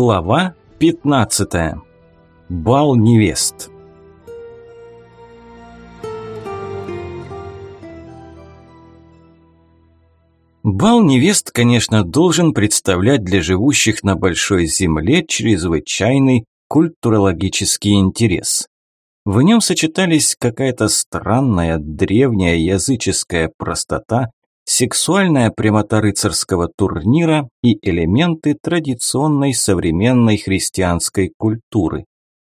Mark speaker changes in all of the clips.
Speaker 1: Глава 15. Бал невест. Бал невест, конечно, должен представлять для живущих на большой земле чрезвычайный культурологический интерес. В нем сочетались какая-то странная древняя языческая простота, сексуальная прямота рыцарского турнира и элементы традиционной современной христианской культуры.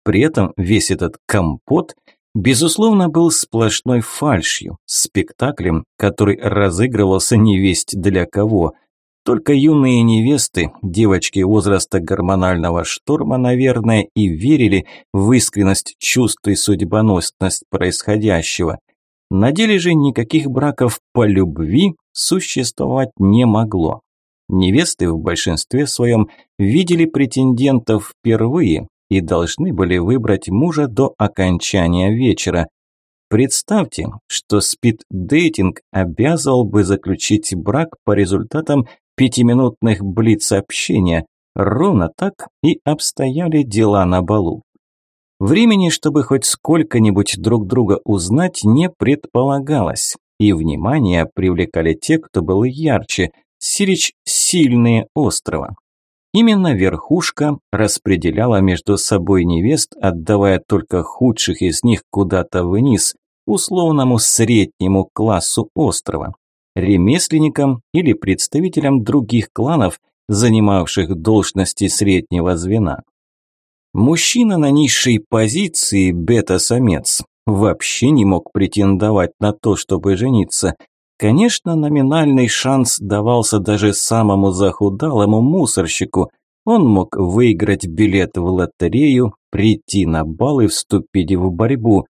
Speaker 1: При этом весь этот компот, безусловно, был сплошной фальшью, спектаклем, который разыгрывался невесть для кого. Только юные невесты, девочки возраста гормонального шторма, наверное, и верили в искренность чувств и судьбоносность происходящего. На деле же никаких браков по любви существовать не могло. Невесты в большинстве своем видели претендентов впервые и должны были выбрать мужа до окончания вечера. Представьте, что спид-дейтинг обязывал бы заключить брак по результатам пятиминутных блиц-общения. Ровно так и обстояли дела на балу. Времени, чтобы хоть сколько-нибудь друг друга узнать, не предполагалось, и внимание привлекали те, кто был ярче, сирич сильные острова. Именно верхушка распределяла между собой невест, отдавая только худших из них куда-то вниз, условному среднему классу острова, ремесленникам или представителям других кланов, занимавших должности среднего звена. Мужчина на низшей позиции, бета-самец, вообще не мог претендовать на то, чтобы жениться. Конечно, номинальный шанс давался даже самому захудалому мусорщику. Он мог выиграть билет в лотерею, прийти на бал и вступить в борьбу.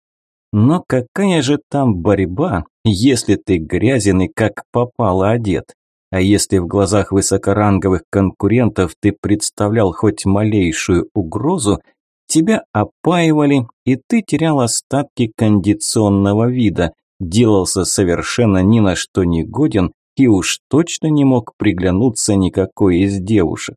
Speaker 1: Но какая же там борьба, если ты грязен и как попало одет? А если в глазах высокоранговых конкурентов ты представлял хоть малейшую угрозу, тебя опаивали, и ты терял остатки кондиционного вида, делался совершенно ни на что не годен и уж точно не мог приглянуться никакой из девушек.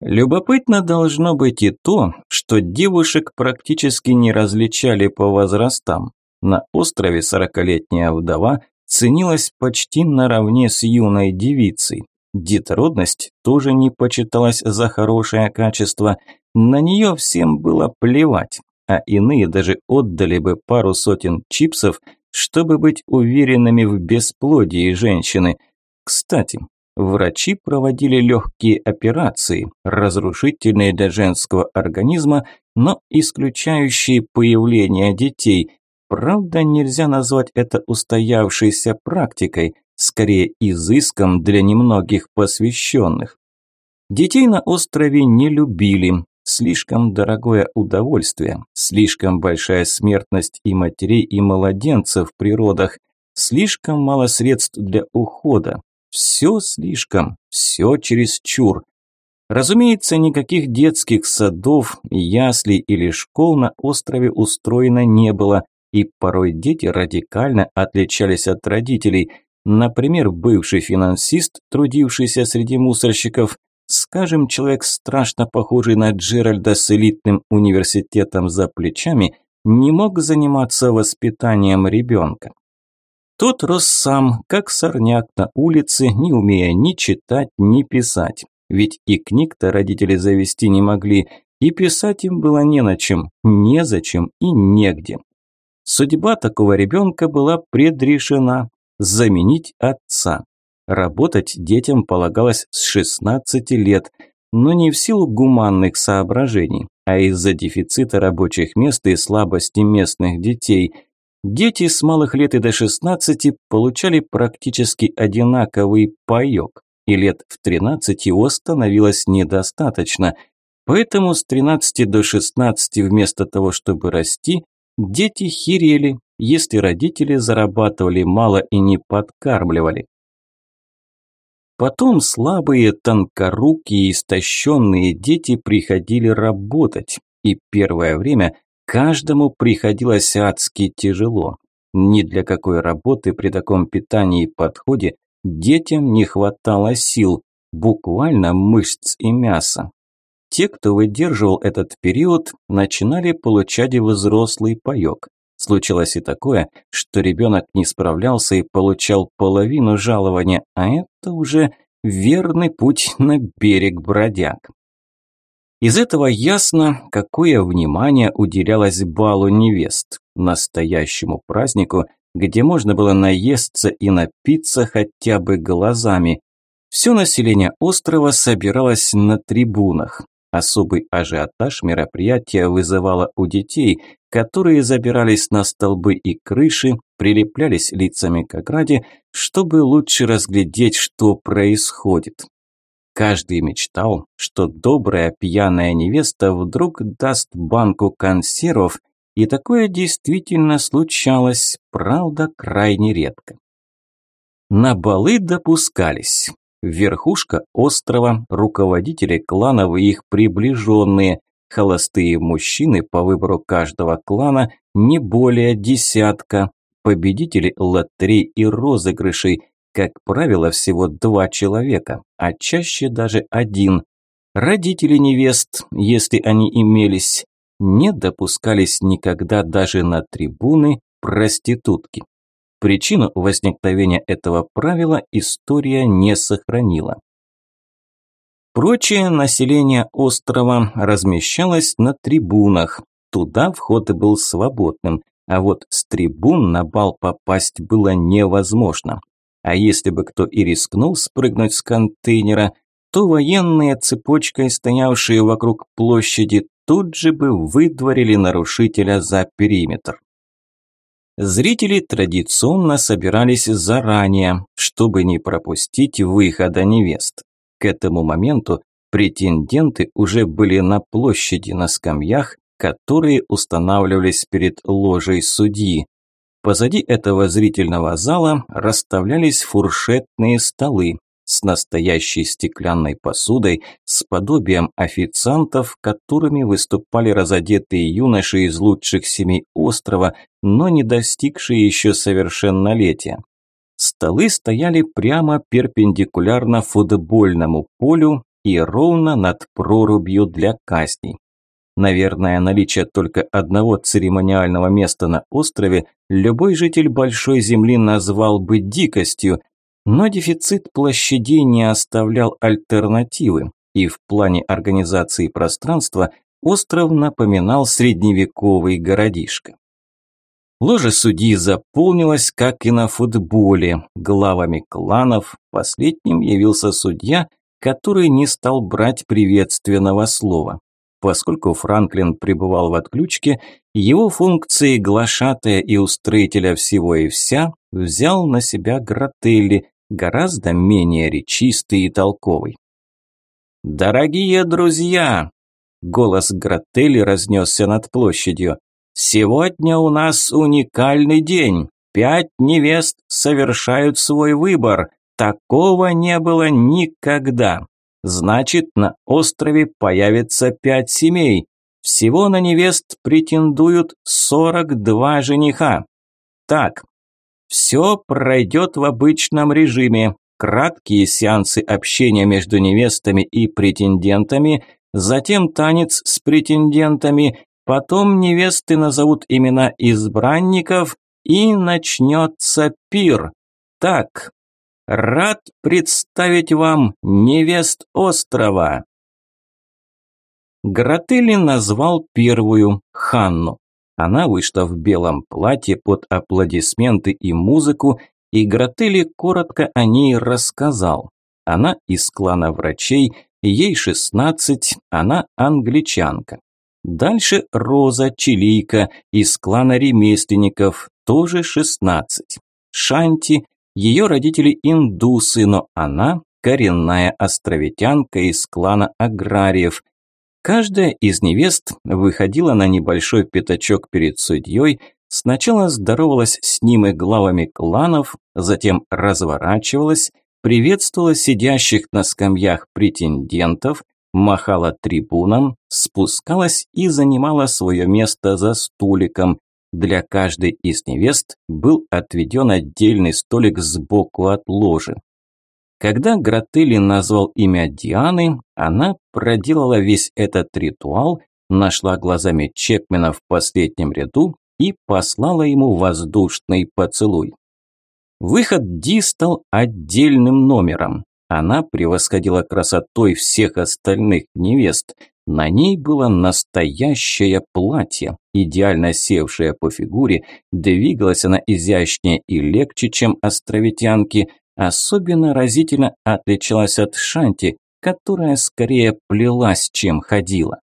Speaker 1: Любопытно должно быть и то, что девушек практически не различали по возрастам. На острове сорокалетняя вдова ценилась почти наравне с юной девицей. Детородность тоже не почиталась за хорошее качество, на нее всем было плевать, а иные даже отдали бы пару сотен чипсов, чтобы быть уверенными в бесплодии женщины. Кстати, врачи проводили легкие операции, разрушительные для женского организма, но исключающие появление детей, Правда, нельзя назвать это устоявшейся практикой, скорее изыском для немногих посвященных. Детей на острове не любили, слишком дорогое удовольствие, слишком большая смертность и матерей, и младенцев в природах, слишком мало средств для ухода. Все слишком, все чересчур. Разумеется, никаких детских садов, яслей или школ на острове устроено не было, и порой дети радикально отличались от родителей. Например, бывший финансист, трудившийся среди мусорщиков, скажем, человек страшно похожий на Джеральда с элитным университетом за плечами, не мог заниматься воспитанием ребенка. Тот рос сам, как сорняк на улице, не умея ни читать, ни писать. Ведь и книг-то родители завести не могли, и писать им было не на чем, незачем и негде. Судьба такого ребенка была предрешена – заменить отца. Работать детям полагалось с 16 лет, но не в силу гуманных соображений, а из-за дефицита рабочих мест и слабости местных детей. Дети с малых лет и до 16 получали практически одинаковый паёк, и лет в 13 его становилось недостаточно. Поэтому с 13 до 16 вместо того, чтобы расти, Дети херели, если родители зарабатывали мало и не подкармливали. Потом слабые, тонкорукие, истощенные дети приходили работать, и первое время каждому приходилось адски тяжело. Ни для какой работы при таком питании и подходе детям не хватало сил, буквально мышц и мяса. Те, кто выдерживал этот период, начинали получать взрослый паёк. Случилось и такое, что ребенок не справлялся и получал половину жалования, а это уже верный путь на берег бродяг. Из этого ясно, какое внимание уделялось балу невест, настоящему празднику, где можно было наесться и напиться хотя бы глазами. Все население острова собиралось на трибунах. Особый ажиотаж мероприятия вызывало у детей, которые забирались на столбы и крыши, прилеплялись лицами к ограде, чтобы лучше разглядеть, что происходит. Каждый мечтал, что добрая пьяная невеста вдруг даст банку консервов, и такое действительно случалось, правда, крайне редко. На балы допускались верхушка острова, руководители кланов и их приближенные, холостые мужчины по выбору каждого клана не более десятка, победители лотерей и розыгрышей, как правило, всего два человека, а чаще даже один. Родители невест, если они имелись, не допускались никогда даже на трибуны проститутки. Причину возникновения этого правила история не сохранила. Прочее население острова размещалось на трибунах. Туда вход был свободным, а вот с трибун на бал попасть было невозможно. А если бы кто и рискнул спрыгнуть с контейнера, то военные цепочкой, стоявшие вокруг площади, тут же бы выдворили нарушителя за периметр. Зрители традиционно собирались заранее, чтобы не пропустить выхода невест. К этому моменту претенденты уже были на площади на скамьях, которые устанавливались перед ложей судьи. Позади этого зрительного зала расставлялись фуршетные столы, с настоящей стеклянной посудой, с подобием официантов, которыми выступали разодетые юноши из лучших семей острова, но не достигшие еще совершеннолетия. Столы стояли прямо перпендикулярно футбольному полю и ровно над прорубью для казней. Наверное, наличие только одного церемониального места на острове любой житель Большой Земли назвал бы дикостью, но дефицит площадей не оставлял альтернативы, и в плане организации пространства остров напоминал средневековый городишко. Ложа судьи заполнилась, как и на футболе, главами кланов. Последним явился судья, который не стал брать приветственного слова. Поскольку Франклин пребывал в отключке, его функции глашатая и устроителя всего и вся взял на себя Грателли, гораздо менее речистый и толковый. «Дорогие друзья!» – голос Гротели разнесся над площадью. «Сегодня у нас уникальный день. Пять невест совершают свой выбор. Такого не было никогда. Значит, на острове появится пять семей. Всего на невест претендуют 42 жениха. Так, все пройдет в обычном режиме. Краткие сеансы общения между невестами и претендентами, затем танец с претендентами, потом невесты назовут имена избранников и начнется пир. Так, рад представить вам невест острова. Гротели назвал первую Ханну. Она вышла в белом платье под аплодисменты и музыку, и Гротели коротко о ней рассказал. Она из клана врачей, ей 16, она англичанка. Дальше Роза Чилийка из клана ремесленников, тоже 16. Шанти, ее родители индусы, но она коренная островитянка из клана аграриев, Каждая из невест выходила на небольшой пятачок перед судьей, сначала здоровалась с ним и главами кланов, затем разворачивалась, приветствовала сидящих на скамьях претендентов, махала трибунам, спускалась и занимала свое место за стуликом. Для каждой из невест был отведен отдельный столик сбоку от ложи. Когда Гротели назвал имя Дианы, она проделала весь этот ритуал, нашла глазами Чепмена в последнем ряду и послала ему воздушный поцелуй. Выход Ди стал отдельным номером. Она превосходила красотой всех остальных невест. На ней было настоящее платье, идеально севшее по фигуре, двигалась она изящнее и легче, чем островитянки, особенно разительно отличалась от Шанти, которая скорее плелась, чем ходила.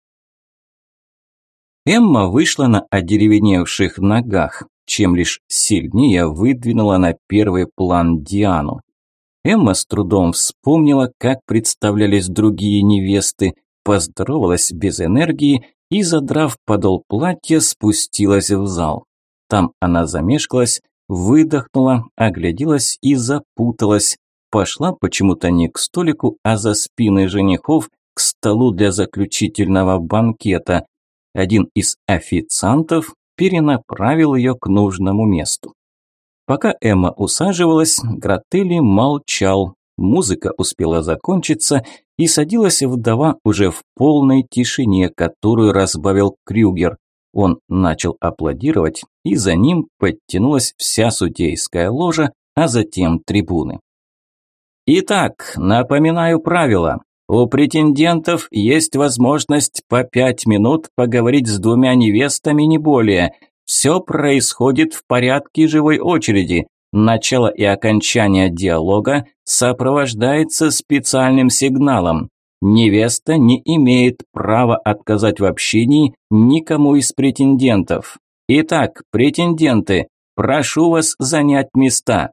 Speaker 1: Эмма вышла на одеревеневших ногах, чем лишь сильнее выдвинула на первый план Диану. Эмма с трудом вспомнила, как представлялись другие невесты, поздоровалась без энергии и, задрав подол платья, спустилась в зал. Там она замешкалась, выдохнула, огляделась и запуталась. Пошла почему-то не к столику, а за спиной женихов к столу для заключительного банкета. Один из официантов перенаправил ее к нужному месту. Пока Эмма усаживалась, Гротели молчал. Музыка успела закончиться, и садилась вдова уже в полной тишине, которую разбавил Крюгер. Он начал аплодировать, и за ним подтянулась вся судейская ложа, а затем трибуны. Итак, напоминаю правила. У претендентов есть возможность по пять минут поговорить с двумя невестами, не более. Все происходит в порядке живой очереди. Начало и окончание диалога сопровождается специальным сигналом. Невеста не имеет права отказать в общении никому из претендентов. Итак, претенденты, прошу вас занять места.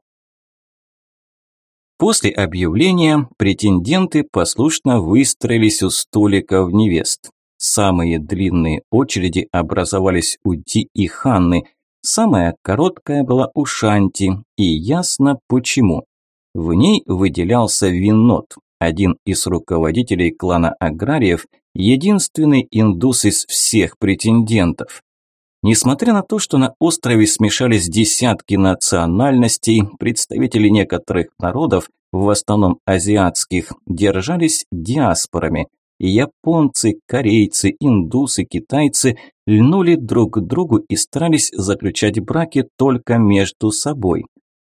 Speaker 1: После объявления претенденты послушно выстроились у столиков невест. Самые длинные очереди образовались у Ди и Ханны – Самая короткая была у Шанти, и ясно почему. В ней выделялся Винот, один из руководителей клана аграриев, единственный индус из всех претендентов. Несмотря на то, что на острове смешались десятки национальностей, представители некоторых народов, в основном азиатских, держались диаспорами – японцы, корейцы, индусы, китайцы льнули друг к другу и старались заключать браки только между собой.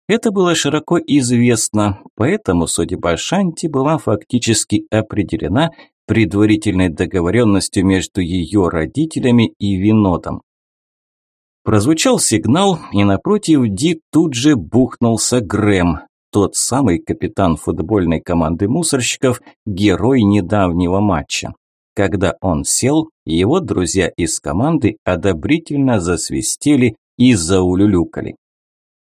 Speaker 1: Это было широко известно, поэтому судьба Шанти была фактически определена предварительной договоренностью между ее родителями и Винодом. Прозвучал сигнал, и напротив Ди тут же бухнулся Грэм, тот самый капитан футбольной команды мусорщиков, герой недавнего матча. Когда он сел, его друзья из команды одобрительно засвистели и заулюлюкали.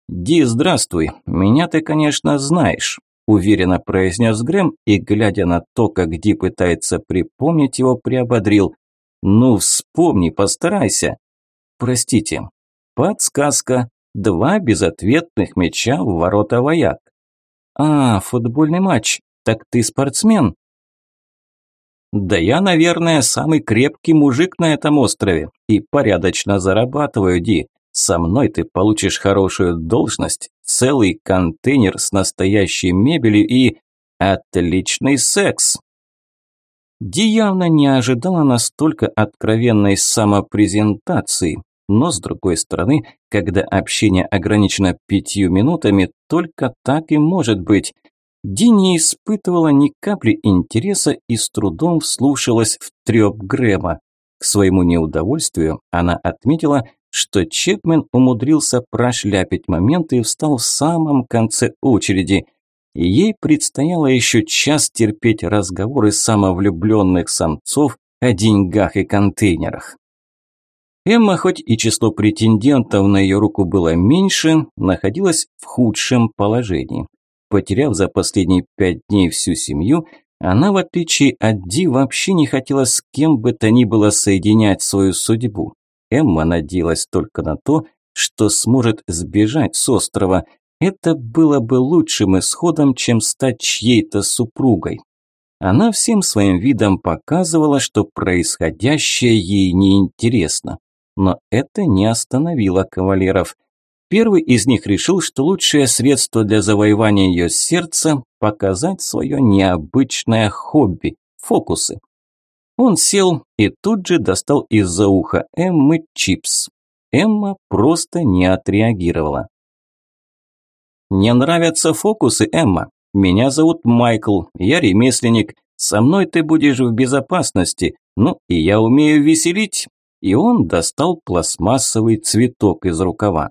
Speaker 1: «Ди, здравствуй, меня ты, конечно, знаешь», – уверенно произнес Грэм и, глядя на то, как Ди пытается припомнить его, приободрил. «Ну, вспомни, постарайся». «Простите». Подсказка. Два безответных мяча в ворота вояк. А, футбольный матч. Так ты спортсмен? Да я, наверное, самый крепкий мужик на этом острове и порядочно зарабатываю, Ди. Со мной ты получишь хорошую должность, целый контейнер с настоящей мебелью и отличный секс. Ди явно не ожидала настолько откровенной самопрезентации, но с другой стороны, когда общение ограничено пятью минутами, только так и может быть. Ди не испытывала ни капли интереса и с трудом вслушалась в трёп Грэма. К своему неудовольствию она отметила, что Чепмен умудрился прошляпить момент и встал в самом конце очереди. ей предстояло еще час терпеть разговоры самовлюбленных самцов о деньгах и контейнерах. Эмма, хоть и число претендентов на ее руку было меньше, находилась в худшем положении. Потеряв за последние пять дней всю семью, она, в отличие от Ди, вообще не хотела с кем бы то ни было соединять свою судьбу. Эмма надеялась только на то, что сможет сбежать с острова. Это было бы лучшим исходом, чем стать чьей-то супругой. Она всем своим видом показывала, что происходящее ей неинтересно. Но это не остановило кавалеров. Первый из них решил, что лучшее средство для завоевания ее сердца – показать свое необычное хобби – фокусы. Он сел и тут же достал из-за уха Эммы чипс. Эмма просто не отреагировала. «Не нравятся фокусы, Эмма. Меня зовут Майкл, я ремесленник. Со мной ты будешь в безопасности. Ну, и я умею веселить». И он достал пластмассовый цветок из рукава.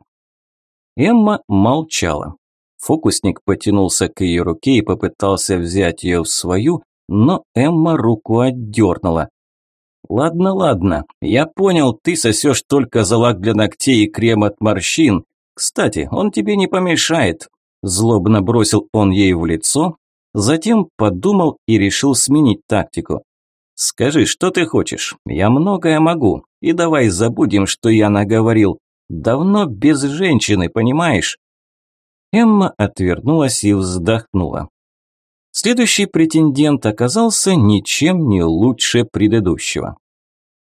Speaker 1: Эмма молчала. Фокусник потянулся к ее руке и попытался взять ее в свою, но Эмма руку отдернула. «Ладно, ладно, я понял, ты сосешь только за лак для ногтей и крем от морщин. Кстати, он тебе не помешает». Злобно бросил он ей в лицо, затем подумал и решил сменить тактику. «Скажи, что ты хочешь? Я многое могу. И давай забудем, что я наговорил. Давно без женщины, понимаешь?» Эмма отвернулась и вздохнула. Следующий претендент оказался ничем не лучше предыдущего.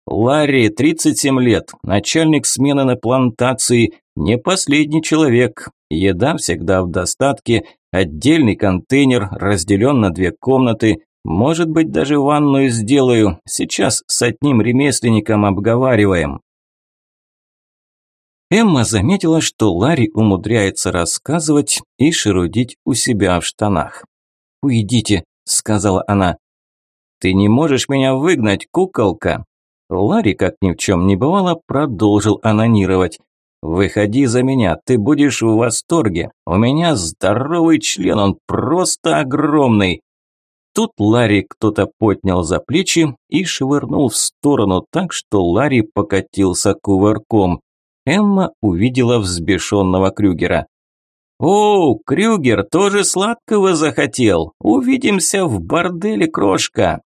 Speaker 1: Ларри, 37 лет, начальник смены на плантации, не последний человек. Еда всегда в достатке, отдельный контейнер разделен на две комнаты, может быть, даже ванную сделаю. Сейчас с одним ремесленником обговариваем. Эмма заметила, что Ларри умудряется рассказывать и шерудить у себя в штанах. «Уйдите», – сказала она. «Ты не можешь меня выгнать, куколка!» Ларри, как ни в чем не бывало, продолжил анонировать. «Выходи за меня, ты будешь в восторге. У меня здоровый член, он просто огромный!» Тут Ларри кто-то поднял за плечи и швырнул в сторону так, что Ларри покатился кувырком. Эмма увидела взбешенного Крюгера. «О, Крюгер тоже сладкого захотел! Увидимся в борделе, крошка!»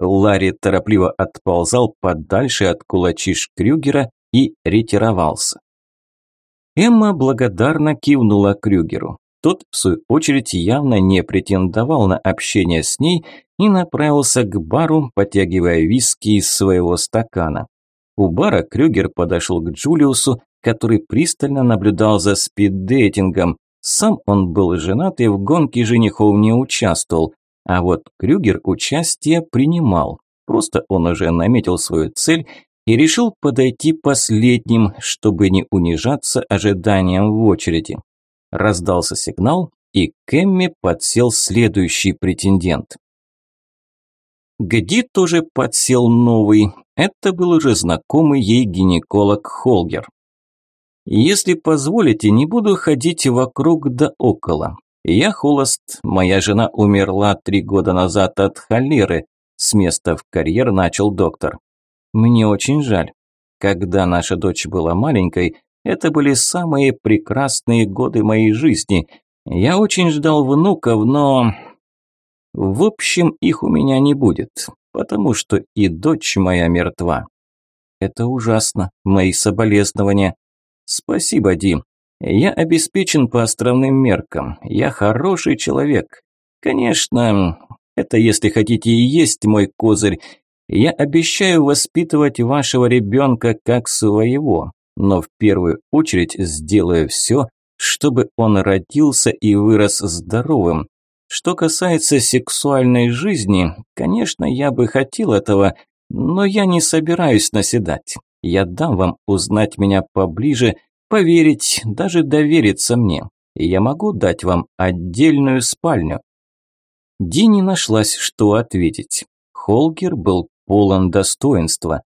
Speaker 1: Ларри торопливо отползал подальше от кулачиш Крюгера и ретировался. Эмма благодарно кивнула Крюгеру. Тот, в свою очередь, явно не претендовал на общение с ней и направился к бару, потягивая виски из своего стакана. У бара Крюгер подошел к Джулиусу, который пристально наблюдал за спиддейтингом. Сам он был женат и в гонке женихов не участвовал, а вот Крюгер участие принимал. Просто он уже наметил свою цель и решил подойти последним, чтобы не унижаться ожиданием в очереди. Раздался сигнал, и к Эмме подсел следующий претендент. Где тоже подсел новый, это был уже знакомый ей гинеколог Холгер. Если позволите, не буду ходить вокруг да около. Я холост, моя жена умерла три года назад от холеры. С места в карьер начал доктор. Мне очень жаль. Когда наша дочь была маленькой, это были самые прекрасные годы моей жизни. Я очень ждал внуков, но... В общем, их у меня не будет, потому что и дочь моя мертва. Это ужасно, мои соболезнования. Спасибо, Дим. Я обеспечен по островным меркам. Я хороший человек. Конечно, это, если хотите, и есть мой козырь. Я обещаю воспитывать вашего ребенка как своего, но в первую очередь сделаю все, чтобы он родился и вырос здоровым. Что касается сексуальной жизни, конечно, я бы хотел этого, но я не собираюсь наседать. Я дам вам узнать меня поближе, поверить, даже довериться мне. Я могу дать вам отдельную спальню. Ди не нашлась, что ответить. Холгер был полон достоинства.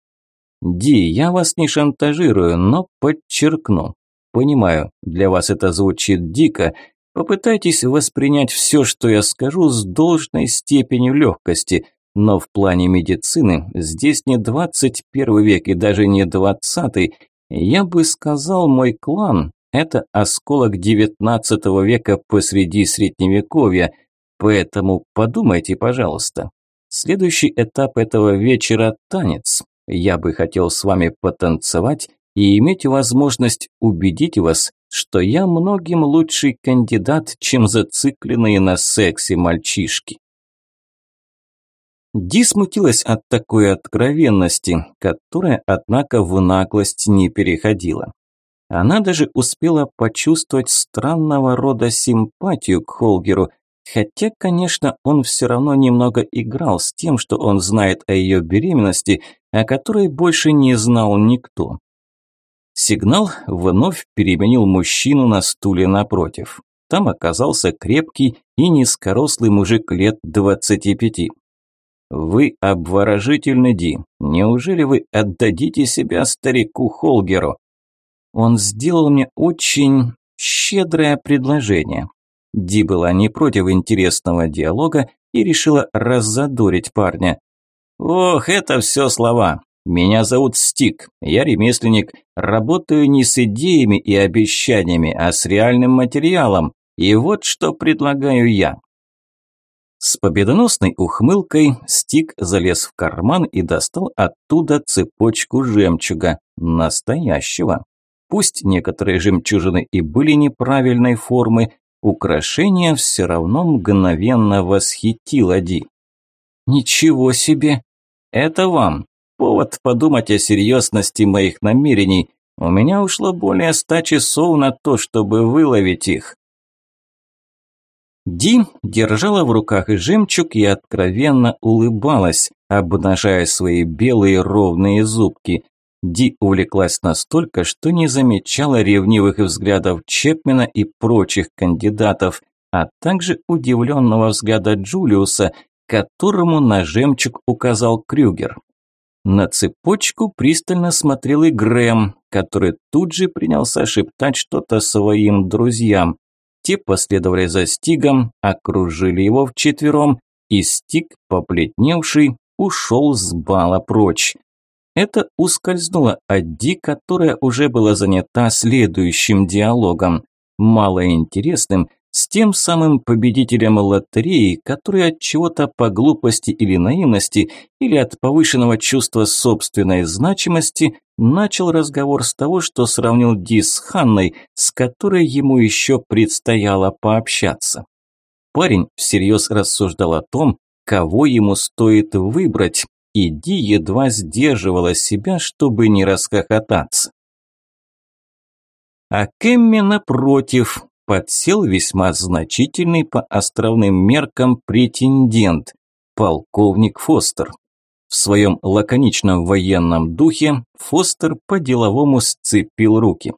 Speaker 1: «Ди, я вас не шантажирую, но подчеркну. Понимаю, для вас это звучит дико. Попытайтесь воспринять все, что я скажу, с должной степенью легкости. Но в плане медицины здесь не 21 век и даже не 20 Я бы сказал, мой клан – это осколок 19 века посреди Средневековья. Поэтому подумайте, пожалуйста. Следующий этап этого вечера – танец. Я бы хотел с вами потанцевать и иметь возможность убедить вас, что я многим лучший кандидат, чем зацикленные на сексе мальчишки. Ди смутилась от такой откровенности, которая, однако, в наглость не переходила. Она даже успела почувствовать странного рода симпатию к Холгеру, хотя, конечно, он все равно немного играл с тем, что он знает о ее беременности, о которой больше не знал никто. Сигнал вновь переменил мужчину на стуле напротив. Там оказался крепкий и низкорослый мужик лет двадцати пяти. «Вы обворожительны, Ди. Неужели вы отдадите себя старику Холгеру?» Он сделал мне очень щедрое предложение. Ди была не против интересного диалога и решила раззадорить парня. «Ох, это все слова. Меня зовут Стик, я ремесленник, работаю не с идеями и обещаниями, а с реальным материалом. И вот что предлагаю я. С победоносной ухмылкой Стик залез в карман и достал оттуда цепочку жемчуга, настоящего. Пусть некоторые жемчужины и были неправильной формы, украшение все равно мгновенно восхитило Ди. «Ничего себе! Это вам! Повод подумать о серьезности моих намерений. У меня ушло более ста часов на то, чтобы выловить их. Ди держала в руках жемчуг и откровенно улыбалась, обнажая свои белые ровные зубки. Ди увлеклась настолько, что не замечала ревнивых взглядов Чепмена и прочих кандидатов, а также удивленного взгляда Джулиуса, которому на жемчуг указал Крюгер. На цепочку пристально смотрел и Грэм, который тут же принялся шептать что-то своим друзьям. Те последовали за Стигом, окружили его вчетвером, и Стиг, поплетневший, ушел с бала прочь. Это ускользнуло от Ди, которая уже была занята следующим диалогом, малоинтересным, с тем самым победителем лотереи, который от чего-то по глупости или наивности, или от повышенного чувства собственной значимости начал разговор с того, что сравнил Ди с Ханной, с которой ему еще предстояло пообщаться. Парень всерьез рассуждал о том, кого ему стоит выбрать, и Ди едва сдерживала себя, чтобы не расхохотаться. А Кэмми, напротив, подсел весьма значительный по островным меркам претендент – полковник Фостер. В своем лаконичном военном духе Фостер по-деловому сцепил руки.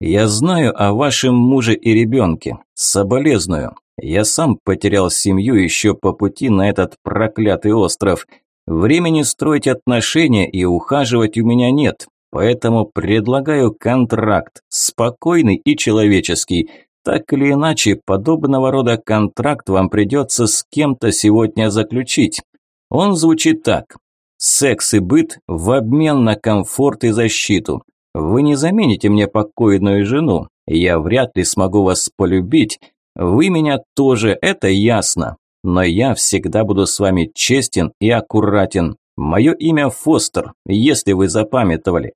Speaker 1: «Я знаю о вашем муже и ребенке. Соболезную. Я сам потерял семью еще по пути на этот проклятый остров. Времени строить отношения и ухаживать у меня нет. Поэтому предлагаю контракт, спокойный и человеческий. Так или иначе, подобного рода контракт вам придется с кем-то сегодня заключить. Он звучит так. Секс и быт в обмен на комфорт и защиту. Вы не замените мне покойную жену. Я вряд ли смогу вас полюбить. Вы меня тоже, это ясно. Но я всегда буду с вами честен и аккуратен. Мое имя Фостер, если вы запамятовали.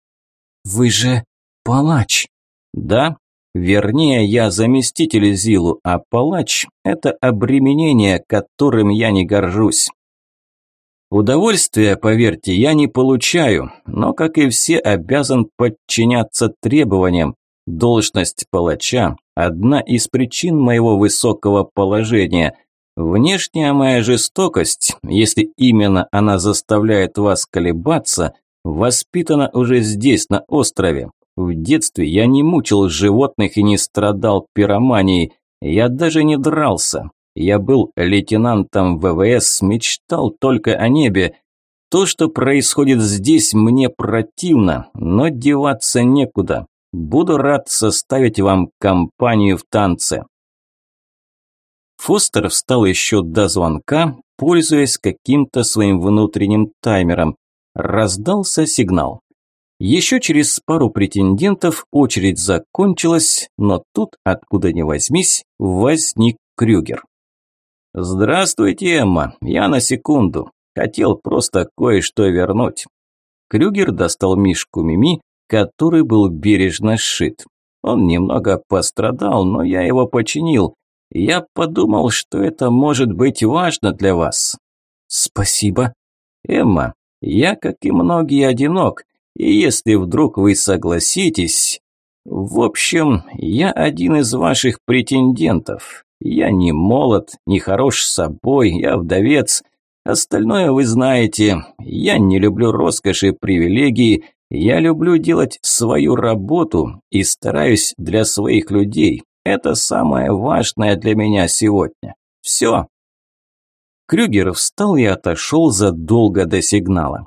Speaker 1: «Вы же палач!» «Да, вернее, я заместитель Зилу, а палач – это обременение, которым я не горжусь». Удовольствия, поверьте, я не получаю, но, как и все, обязан подчиняться требованиям. Должность палача – одна из причин моего высокого положения. Внешняя моя жестокость, если именно она заставляет вас колебаться, Воспитана уже здесь, на острове. В детстве я не мучил животных и не страдал пироманией. Я даже не дрался. Я был лейтенантом ВВС, мечтал только о небе. То, что происходит здесь, мне противно, но деваться некуда. Буду рад составить вам компанию в танце. Фостер встал еще до звонка, пользуясь каким-то своим внутренним таймером. Раздался сигнал. Еще через пару претендентов очередь закончилась, но тут, откуда ни возьмись, возник Крюгер. «Здравствуйте, Эмма. Я на секунду. Хотел просто кое-что вернуть». Крюгер достал мишку Мими, который был бережно сшит. Он немного пострадал, но я его починил. Я подумал, что это может быть важно для вас. Спасибо. Эмма, я, как и многие, одинок, и если вдруг вы согласитесь, В общем, я один из ваших претендентов. Я не молод, не хорош собой, я вдовец. Остальное вы знаете. Я не люблю роскоши и привилегии. Я люблю делать свою работу и стараюсь для своих людей. Это самое важное для меня сегодня. Все. Крюгер встал и отошел задолго до сигнала.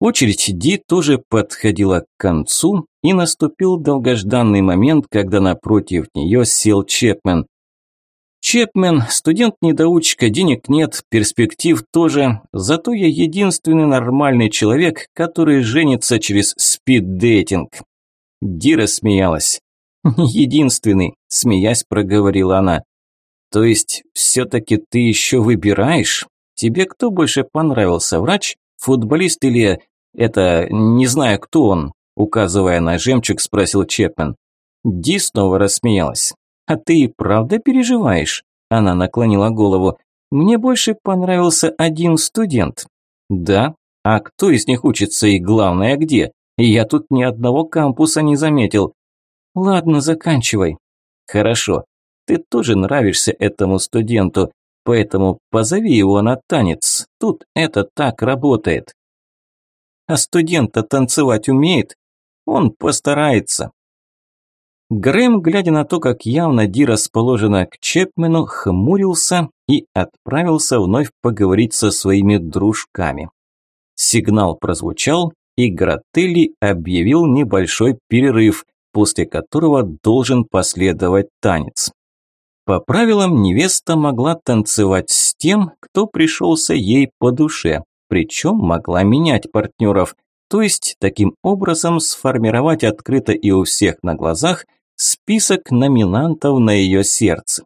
Speaker 1: Очередь Ди тоже подходила к концу, и наступил долгожданный момент, когда напротив нее сел Чепмен. Чепмен, студент-недоучка, денег нет, перспектив тоже, зато я единственный нормальный человек, который женится через спид-дейтинг. Дира смеялась. «Единственный», – смеясь проговорила она. «То есть, все-таки ты еще выбираешь? Тебе кто больше понравился, врач, футболист или... Это, не знаю, кто он?» Указывая на жемчуг, спросил Чепмен. Ди снова рассмеялась. «А ты и правда переживаешь?» Она наклонила голову. «Мне больше понравился один студент». «Да? А кто из них учится и главное где? Я тут ни одного кампуса не заметил». «Ладно, заканчивай». «Хорошо. Ты тоже нравишься этому студенту, поэтому позови его на танец. Тут это так работает». «А студент-то танцевать умеет?» Он постарается. Грэм, глядя на то, как явно Ди расположена к Чепмену, хмурился и отправился вновь поговорить со своими дружками. Сигнал прозвучал, и Грателли объявил небольшой перерыв, после которого должен последовать танец. По правилам, невеста могла танцевать с тем, кто пришелся ей по душе, причем могла менять партнеров, то есть таким образом сформировать открыто и у всех на глазах список номинантов на ее сердце.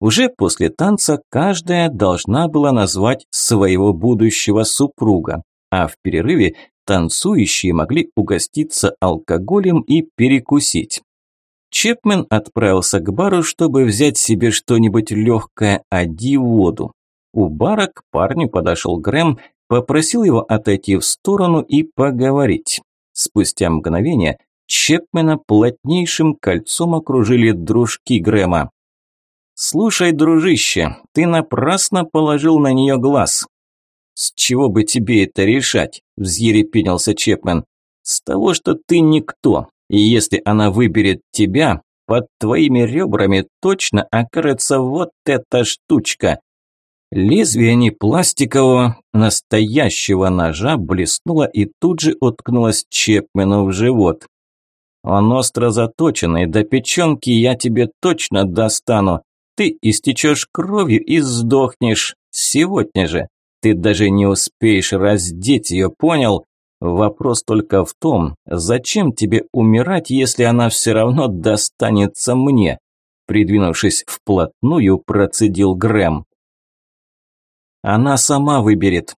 Speaker 1: Уже после танца каждая должна была назвать своего будущего супруга, а в перерыве танцующие могли угоститься алкоголем и перекусить. Чепмен отправился к бару, чтобы взять себе что-нибудь легкое, оди воду. У бара к парню подошел Грэм попросил его отойти в сторону и поговорить. Спустя мгновение Чепмена плотнейшим кольцом окружили дружки Грэма. «Слушай, дружище, ты напрасно положил на нее глаз». «С чего бы тебе это решать?» – взъерепенился Чепмен. «С того, что ты никто, и если она выберет тебя, под твоими ребрами точно окажется вот эта штучка. Лезвие не пластикового, настоящего ножа блеснуло и тут же уткнулось Чепмену в живот. Он остро заточенный, до печенки я тебе точно достану. Ты истечешь кровью и сдохнешь. Сегодня же. Ты даже не успеешь раздеть ее, понял? Вопрос только в том, зачем тебе умирать, если она все равно достанется мне? Придвинувшись вплотную, процедил Грэм. Она сама выберет.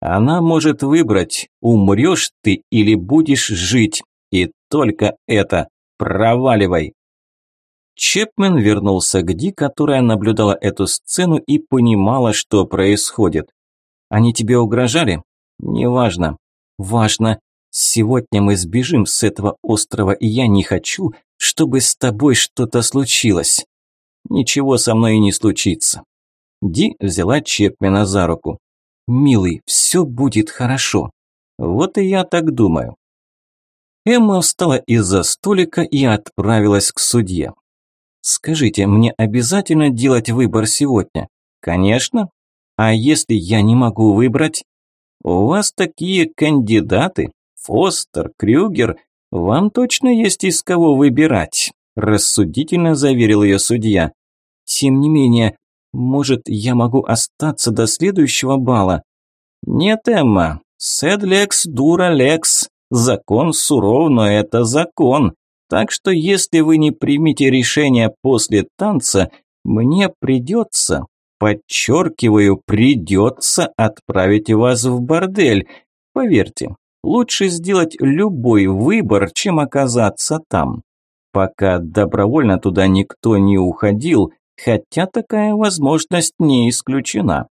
Speaker 1: Она может выбрать, умрешь ты или будешь жить. И только это. Проваливай. Чепмен вернулся к Ди, которая наблюдала эту сцену и понимала, что происходит. «Они тебе угрожали?» «Неважно». «Важно. Сегодня мы сбежим с этого острова, и я не хочу, чтобы с тобой что-то случилось». «Ничего со мной и не случится. Ди взяла Чепмена за руку. «Милый, все будет хорошо». «Вот и я так думаю». Эмма встала из-за столика и отправилась к судье. «Скажите, мне обязательно делать выбор сегодня?» «Конечно. А если я не могу выбрать?» «У вас такие кандидаты. Фостер, Крюгер. Вам точно есть из кого выбирать», – рассудительно заверил ее судья. «Тем не менее, может, я могу остаться до следующего бала? Нет, Эмма. Седлекс дура лекс. Закон суров, но это закон. Так что если вы не примете решение после танца, мне придется, подчеркиваю, придется отправить вас в бордель. Поверьте, лучше сделать любой выбор, чем оказаться там. Пока добровольно туда никто не уходил, хотя такая возможность не исключена.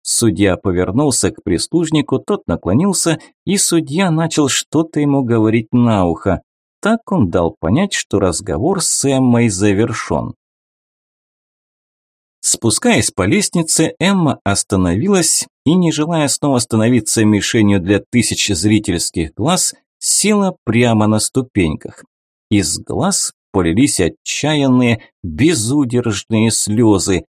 Speaker 1: Судья повернулся к прислужнику, тот наклонился, и судья начал что-то ему говорить на ухо. Так он дал понять, что разговор с Эммой завершен. Спускаясь по лестнице, Эмма остановилась и, не желая снова становиться мишенью для тысяч зрительских глаз, села прямо на ступеньках. Из глаз полились отчаянные, безудержные слезы.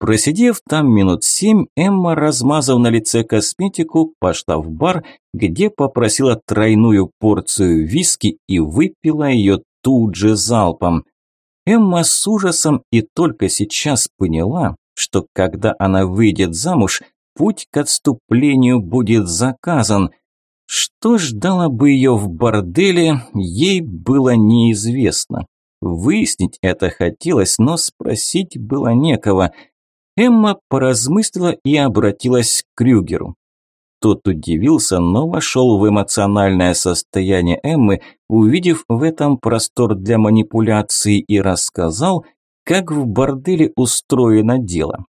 Speaker 1: Просидев там минут семь, Эмма, размазав на лице косметику, пошла в бар, где попросила тройную порцию виски и выпила ее тут же залпом. Эмма с ужасом и только сейчас поняла, что когда она выйдет замуж, путь к отступлению будет заказан. Что ждало бы ее в борделе, ей было неизвестно. Выяснить это хотелось, но спросить было некого. Эмма поразмыслила и обратилась к Крюгеру. Тот удивился, но вошел в эмоциональное состояние Эммы, увидев в этом простор для манипуляции и рассказал, как в борделе устроено дело.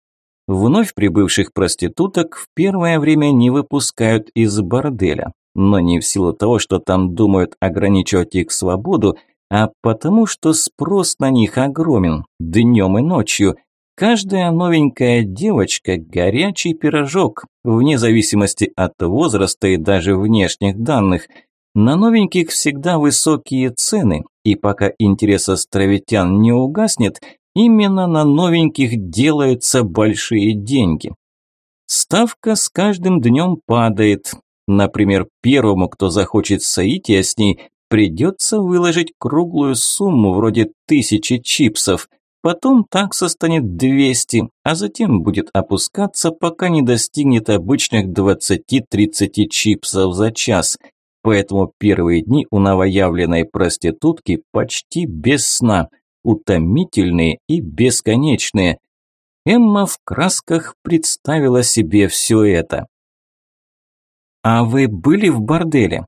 Speaker 1: Вновь прибывших проституток в первое время не выпускают из борделя, но не в силу того, что там думают ограничивать их свободу, а потому что спрос на них огромен днем и ночью – Каждая новенькая девочка – горячий пирожок, вне зависимости от возраста и даже внешних данных. На новеньких всегда высокие цены, и пока интерес островитян не угаснет, именно на новеньких делаются большие деньги. Ставка с каждым днем падает. Например, первому, кто захочет соития с ней, придется выложить круглую сумму вроде тысячи чипсов – Потом такса станет 200, а затем будет опускаться, пока не достигнет обычных 20-30 чипсов за час. Поэтому первые дни у новоявленной проститутки почти без сна, утомительные и бесконечные. Эмма в красках представила себе все это. «А вы были в борделе?»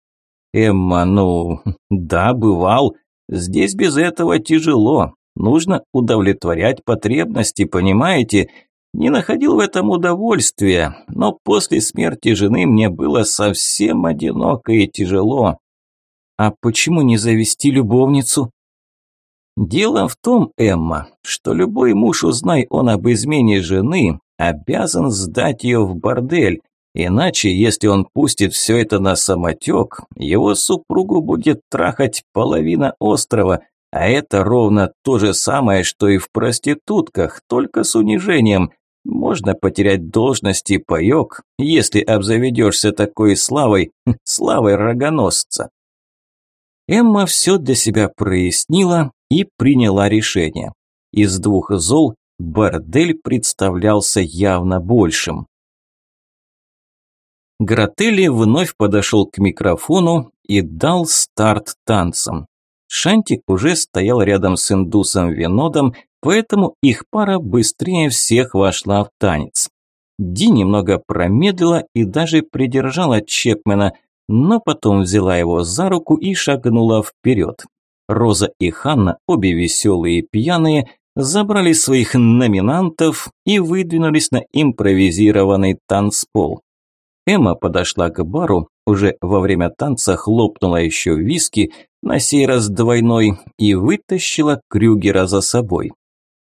Speaker 1: «Эмма, ну, да, бывал. Здесь без этого тяжело. Нужно удовлетворять потребности, понимаете? Не находил в этом удовольствия, но после смерти жены мне было совсем одиноко и тяжело. А почему не завести любовницу? Дело в том, Эмма, что любой муж, узнай он об измене жены, обязан сдать ее в бордель, иначе, если он пустит все это на самотек, его супругу будет трахать половина острова, а это ровно то же самое, что и в проститутках, только с унижением. Можно потерять должность и паёк, если обзаведешься такой славой, славой рогоносца. Эмма все для себя прояснила и приняла решение. Из двух зол бордель представлялся явно большим. Гротели вновь подошел к микрофону и дал старт танцам. Шантик уже стоял рядом с индусом Винодом, поэтому их пара быстрее всех вошла в танец. Ди немного промедлила и даже придержала Чепмена, но потом взяла его за руку и шагнула вперед. Роза и Ханна, обе веселые и пьяные, забрали своих номинантов и выдвинулись на импровизированный танцпол. Эмма подошла к бару, уже во время танца хлопнула еще виски, на сей раз двойной, и вытащила Крюгера за собой.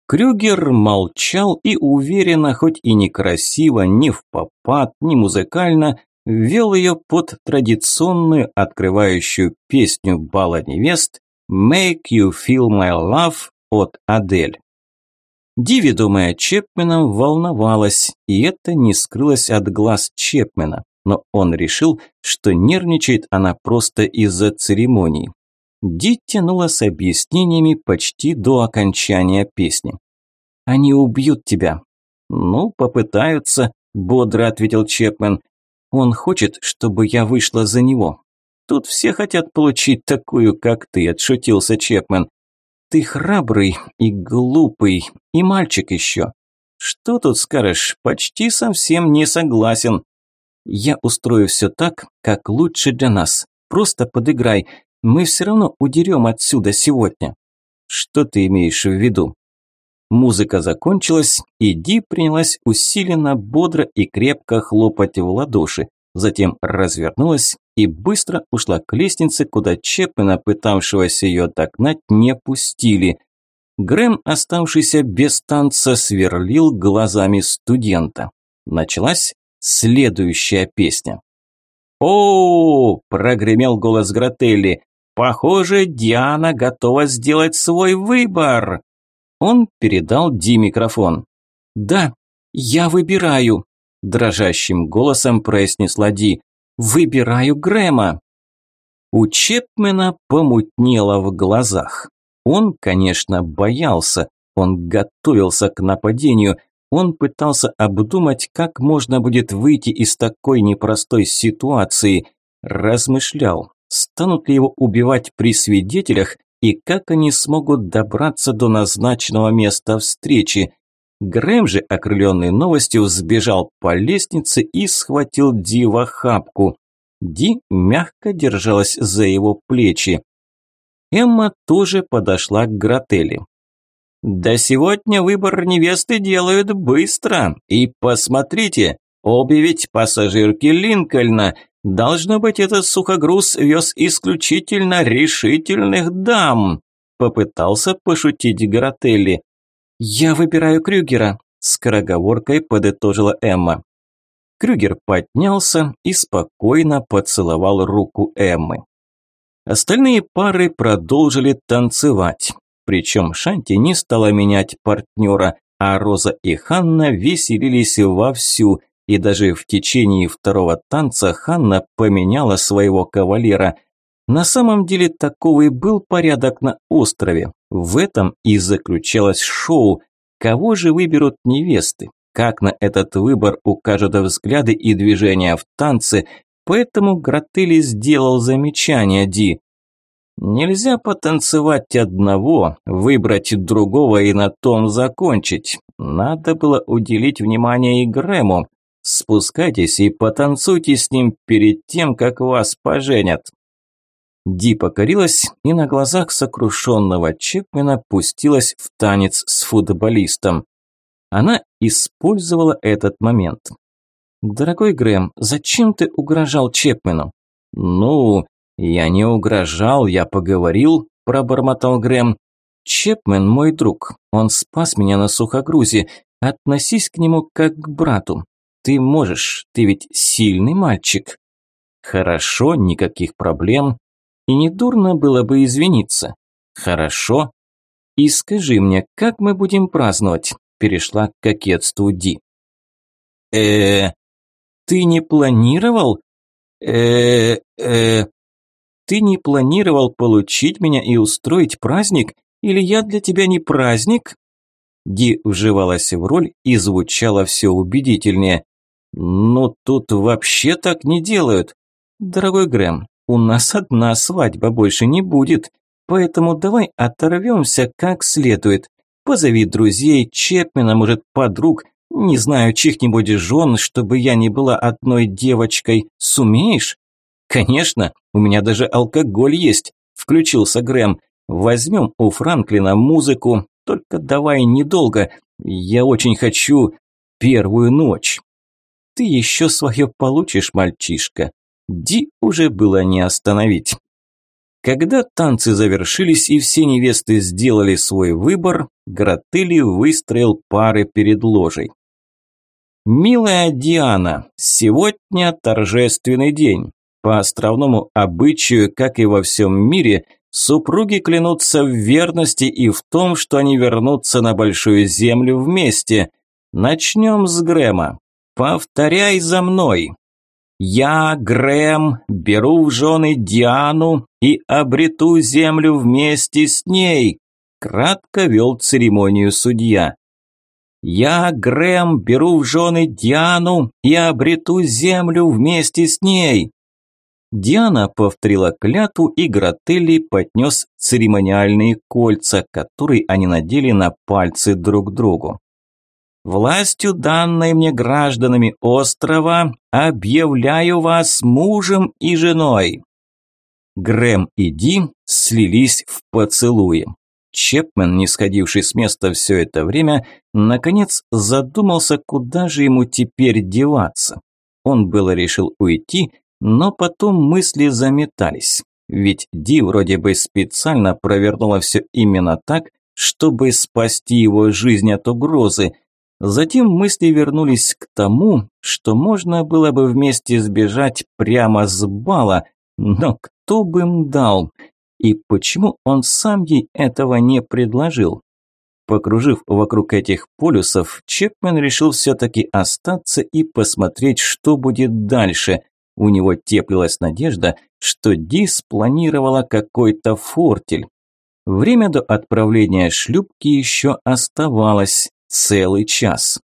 Speaker 1: Крюгер молчал и уверенно, хоть и некрасиво, ни в попад, ни музыкально, ввел ее под традиционную открывающую песню бала невест «Make You Feel My Love» от Адель. Диви, думая Чепменом, волновалась, и это не скрылось от глаз Чепмена но он решил, что нервничает она просто из-за церемонии. Ди тянула с объяснениями почти до окончания песни. «Они убьют тебя». «Ну, попытаются», – бодро ответил Чепмен. «Он хочет, чтобы я вышла за него». «Тут все хотят получить такую, как ты», – отшутился Чепмен. «Ты храбрый и глупый, и мальчик еще». «Что тут скажешь, почти совсем не согласен», я устрою все так, как лучше для нас. Просто подыграй. Мы все равно удерем отсюда сегодня. Что ты имеешь в виду? Музыка закончилась, и Ди принялась усиленно, бодро и крепко хлопать в ладоши. Затем развернулась и быстро ушла к лестнице, куда Чепмена, пытавшегося ее догнать, не пустили. Грэм, оставшийся без танца, сверлил глазами студента. Началась следующая песня. «О, -о, прогремел голос Грателли. «Похоже, Диана готова сделать свой выбор!» Он передал Ди микрофон. «Да, я выбираю», – дрожащим голосом произнесла Ди. «Выбираю Грэма». У Чепмена помутнело в глазах. Он, конечно, боялся, он готовился к нападению, он пытался обдумать, как можно будет выйти из такой непростой ситуации, размышлял, станут ли его убивать при свидетелях и как они смогут добраться до назначенного места встречи. Грэм же, окрыленный новостью, сбежал по лестнице и схватил Ди в охапку. Ди мягко держалась за его плечи. Эмма тоже подошла к Гротели. «Да сегодня выбор невесты делают быстро. И посмотрите, обе ведь пассажирки Линкольна. Должно быть, этот сухогруз вез исключительно решительных дам», попытался пошутить Гротелли. «Я выбираю Крюгера», – скороговоркой подытожила Эмма. Крюгер поднялся и спокойно поцеловал руку Эммы. Остальные пары продолжили танцевать. Причем Шанти не стала менять партнера, а Роза и Ханна веселились вовсю, и даже в течение второго танца Ханна поменяла своего кавалера. На самом деле таковый был порядок на острове. В этом и заключалось шоу. Кого же выберут невесты? Как на этот выбор укажут взгляды и движения в танце, поэтому Гротели сделал замечание Ди. Нельзя потанцевать одного, выбрать другого и на том закончить. Надо было уделить внимание и Грэму. Спускайтесь и потанцуйте с ним перед тем, как вас поженят. Ди покорилась и на глазах сокрушенного Чепмена пустилась в танец с футболистом. Она использовала этот момент. «Дорогой Грэм, зачем ты угрожал Чепмену?» «Ну, «Я не угрожал, я поговорил», – пробормотал Грэм. «Чепмен мой друг, он спас меня на сухогрузе. Относись к нему как к брату. Ты можешь, ты ведь сильный мальчик». «Хорошо, никаких проблем. И не дурно было бы извиниться». «Хорошо. И скажи мне, как мы будем праздновать?» – перешла к кокетству Ди. э Ты не планировал?» э э ты не планировал получить меня и устроить праздник? Или я для тебя не праздник?» Ди вживалась в роль и звучала все убедительнее. «Но тут вообще так не делают. Дорогой Грэм, у нас одна свадьба больше не будет, поэтому давай оторвемся как следует. Позови друзей, Чепмена, может, подруг, не знаю, чьих-нибудь жен, чтобы я не была одной девочкой. Сумеешь?» «Конечно, у меня даже алкоголь есть», – включился Грэм. «Возьмем у Франклина музыку, только давай недолго. Я очень хочу первую ночь». «Ты еще свое получишь, мальчишка». Ди уже было не остановить. Когда танцы завершились и все невесты сделали свой выбор, Гротели выстроил пары перед ложей. «Милая Диана, сегодня торжественный день. По островному обычаю, как и во всем мире, супруги клянутся в верности и в том, что они вернутся на Большую Землю вместе. Начнем с Грэма. Повторяй за мной. Я, Грэм, беру в жены Диану и обрету землю вместе с ней. Кратко вел церемонию судья. Я, Грэм, беру в жены Диану и обрету землю вместе с ней. Диана повторила клятву, и Гротелли поднес церемониальные кольца, которые они надели на пальцы друг другу. «Властью, данной мне гражданами острова, объявляю вас мужем и женой!» Грэм и Ди слились в поцелуе. Чепмен, не сходивший с места все это время, наконец задумался, куда же ему теперь деваться. он было решил уйти, но потом мысли заметались. Ведь Ди вроде бы специально провернула все именно так, чтобы спасти его жизнь от угрозы. Затем мысли вернулись к тому, что можно было бы вместе сбежать прямо с бала, но кто бы им дал? И почему он сам ей этого не предложил? Покружив вокруг этих полюсов, Чепмен решил все-таки остаться и посмотреть, что будет дальше. У него теплилась надежда, что Ди спланировала какой-то фортель. Время до отправления шлюпки еще оставалось целый час.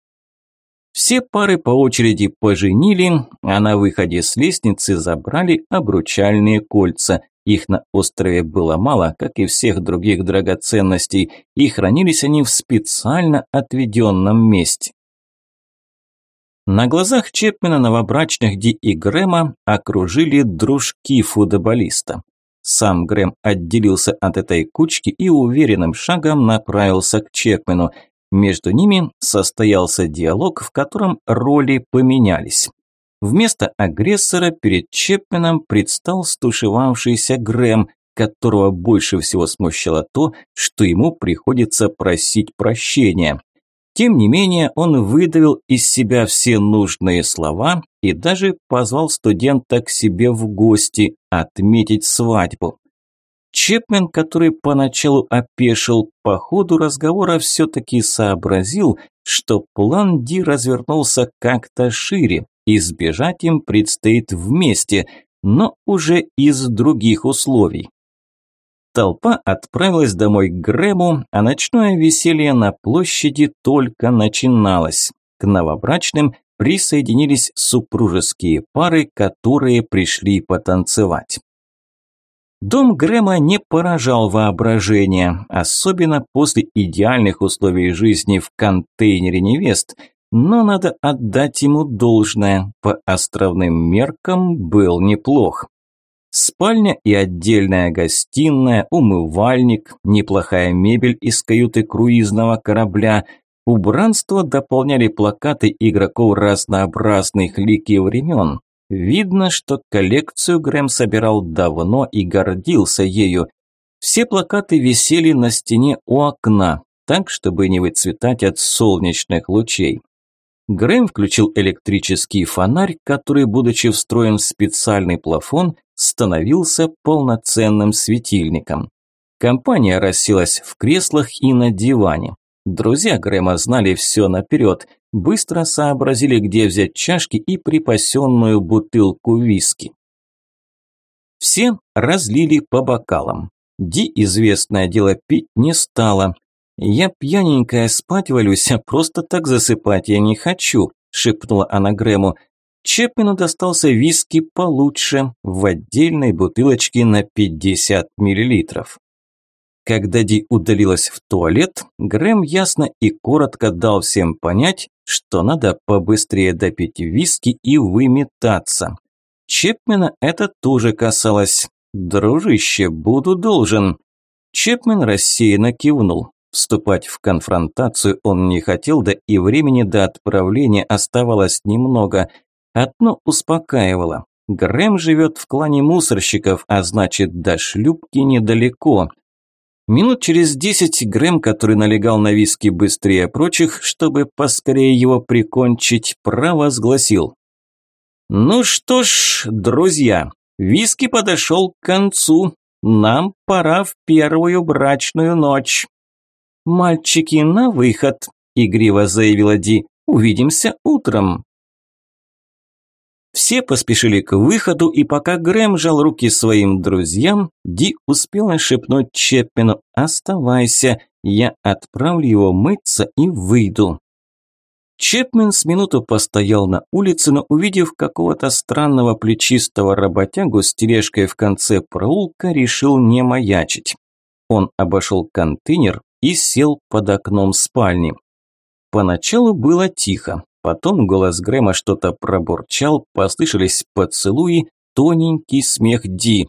Speaker 1: Все пары по очереди поженили, а на выходе с лестницы забрали обручальные кольца. Их на острове было мало, как и всех других драгоценностей, и хранились они в специально отведенном месте. На глазах Чепмена новобрачных Ди и Грэма окружили дружки футболиста. Сам Грэм отделился от этой кучки и уверенным шагом направился к Чепмену. Между ними состоялся диалог, в котором роли поменялись. Вместо агрессора перед Чепменом предстал стушевавшийся Грэм, которого больше всего смущало то, что ему приходится просить прощения. Тем не менее, он выдавил из себя все нужные слова и даже позвал студента к себе в гости отметить свадьбу. Чепмен, который поначалу опешил, по ходу разговора все-таки сообразил, что план Ди развернулся как-то шире, и сбежать им предстоит вместе, но уже из других условий. Толпа отправилась домой к Грэму, а ночное веселье на площади только начиналось. К новобрачным присоединились супружеские пары, которые пришли потанцевать. Дом Грэма не поражал воображение, особенно после идеальных условий жизни в контейнере невест, но надо отдать ему должное, по островным меркам был неплох. Спальня и отдельная гостиная, умывальник, неплохая мебель из каюты круизного корабля. Убранство дополняли плакаты игроков разнообразных лик и времен. Видно, что коллекцию Грэм собирал давно и гордился ею. Все плакаты висели на стене у окна, так, чтобы не выцветать от солнечных лучей. Грэм включил электрический фонарь, который, будучи встроен в специальный плафон, становился полноценным светильником. Компания расселась в креслах и на диване. Друзья Грэма знали все наперед, быстро сообразили, где взять чашки и припасенную бутылку виски. Все разлили по бокалам. Ди, известное дело, пить не стала. «Я пьяненькая спать валюсь, а просто так засыпать я не хочу», – шепнула она Грэму. Чепмену достался виски получше, в отдельной бутылочке на 50 миллилитров. Когда Ди удалилась в туалет, Грэм ясно и коротко дал всем понять, что надо побыстрее допить виски и выметаться. Чепмена это тоже касалось. «Дружище, буду должен». Чепмен рассеянно кивнул. Вступать в конфронтацию он не хотел, да и времени до отправления оставалось немного – Одно успокаивало. Грэм живет в клане мусорщиков, а значит, до шлюпки недалеко. Минут через десять Грэм, который налегал на виски быстрее прочих, чтобы поскорее его прикончить, провозгласил. «Ну что ж, друзья, виски подошел к концу. Нам пора в первую брачную ночь». «Мальчики, на выход», – игриво заявила Ди. «Увидимся утром». Все поспешили к выходу, и пока Грэм жал руки своим друзьям, Ди успела шепнуть Чепмену «Оставайся, я отправлю его мыться и выйду». Чепмен с минуту постоял на улице, но увидев какого-то странного плечистого работягу с тележкой в конце проулка, решил не маячить. Он обошел контейнер и сел под окном спальни. Поначалу было тихо. Потом голос Грэма что-то пробурчал, послышались поцелуи, тоненький смех Ди.